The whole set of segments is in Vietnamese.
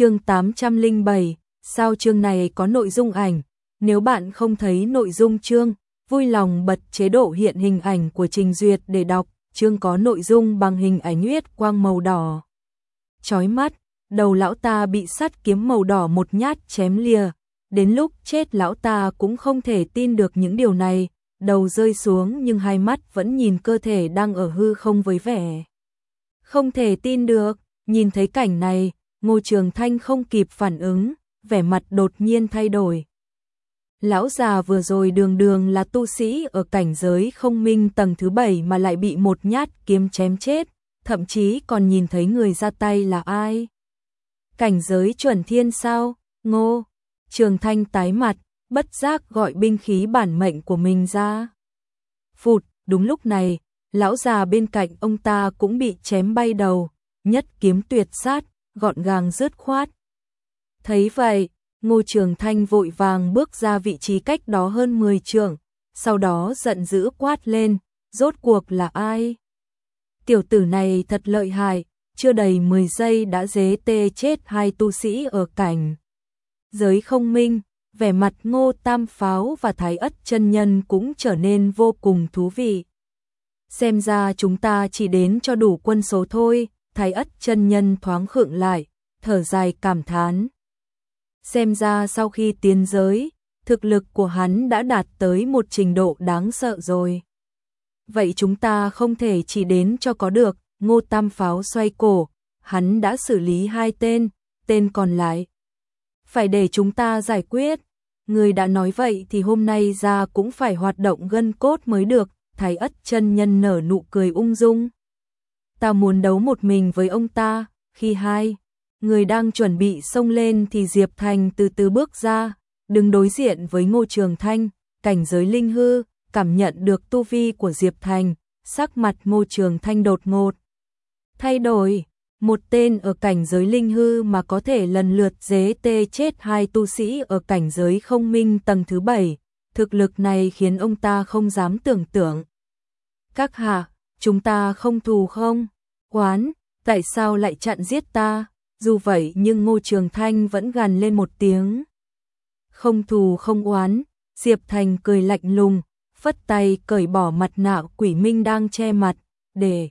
chương 807, sao chương này có nội dung ảnh? Nếu bạn không thấy nội dung chương, vui lòng bật chế độ hiện hình ảnh của trình duyệt để đọc, chương có nội dung bằng hình ảnh huyết quang màu đỏ. Chói mắt, đầu lão ta bị sắt kiếm màu đỏ một nhát chém lìa, đến lúc chết lão ta cũng không thể tin được những điều này, đầu rơi xuống nhưng hai mắt vẫn nhìn cơ thể đang ở hư không với vẻ. Không thể tin được, nhìn thấy cảnh này, Ngô Trường Thanh không kịp phản ứng, vẻ mặt đột nhiên thay đổi. Lão già vừa rồi đường đường là tu sĩ ở cảnh giới không minh tầng thứ bảy mà lại bị một nhát kiếm chém chết, thậm chí còn nhìn thấy người ra tay là ai. Cảnh giới chuẩn thiên sao, ngô, trường thanh tái mặt, bất giác gọi binh khí bản mệnh của mình ra. Phụt, đúng lúc này, lão già bên cạnh ông ta cũng bị chém bay đầu, nhất kiếm tuyệt sát, gọn gàng dứt khoát. Thấy vậy, Ngô Trường Thanh vội vàng bước ra vị trí cách đó hơn 10 trường, sau đó giận dữ quát lên, rốt cuộc là ai? Tiểu tử này thật lợi hại, chưa đầy 10 giây đã dế tê chết hai tu sĩ ở cảnh. Giới không minh, vẻ mặt ngô tam pháo và thái ất chân nhân cũng trở nên vô cùng thú vị. Xem ra chúng ta chỉ đến cho đủ quân số thôi, thái ất chân nhân thoáng khựng lại, thở dài cảm thán. Xem ra sau khi tiến giới, thực lực của hắn đã đạt tới một trình độ đáng sợ rồi. Vậy chúng ta không thể chỉ đến cho có được, ngô tam pháo xoay cổ, hắn đã xử lý hai tên, tên còn lại. Phải để chúng ta giải quyết, người đã nói vậy thì hôm nay ra cũng phải hoạt động gân cốt mới được, thái ất chân nhân nở nụ cười ung dung. Ta muốn đấu một mình với ông ta, khi hai người đang chuẩn bị xông lên thì Diệp Thành từ từ bước ra, đứng đối diện với Ngô Trường Thanh, cảnh giới linh hư, cảm nhận được tu vi của Diệp Thành, sắc mặt Ngô Trường Thanh đột ngột. Thay đổi, một tên ở cảnh giới linh hư mà có thể lần lượt dế tê chết hai tu sĩ ở cảnh giới không minh tầng thứ bảy, thực lực này khiến ông ta không dám tưởng tượng. Các hạ, chúng ta không thù không? Quán, tại sao lại chặn giết ta? Dù vậy nhưng Ngô Trường Thanh vẫn gằn lên một tiếng. Không thù không oán, Diệp Thành cười lạnh lùng, phất tay cởi bỏ mặt nạ quỷ minh đang che mặt, để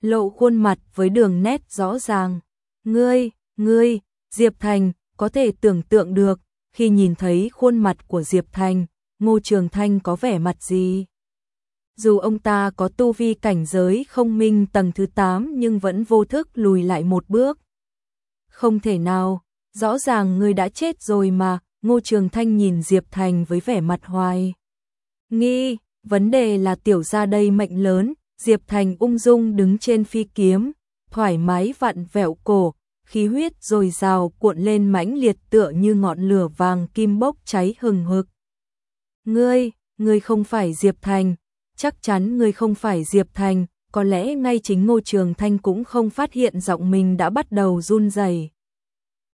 lộ khuôn mặt với đường nét rõ ràng. Ngươi, ngươi, Diệp Thành, có thể tưởng tượng được, khi nhìn thấy khuôn mặt của Diệp Thành, Ngô Trường Thanh có vẻ mặt gì? Dù ông ta có tu vi cảnh giới không minh tầng thứ 8 nhưng vẫn vô thức lùi lại một bước. Không thể nào, rõ ràng người đã chết rồi mà, Ngô Trường Thanh nhìn Diệp Thành với vẻ mặt hoài. Nghi, vấn đề là tiểu gia đây mệnh lớn, Diệp Thành ung dung đứng trên phi kiếm, thoải mái vặn vẹo cổ, khí huyết rồi rào cuộn lên mãnh liệt tựa như ngọn lửa vàng kim bốc cháy hừng hực. Ngươi, ngươi không phải Diệp Thành, chắc chắn ngươi không phải Diệp Thành, có lẽ ngay chính Ngô Trường Thanh cũng không phát hiện giọng mình đã bắt đầu run rẩy.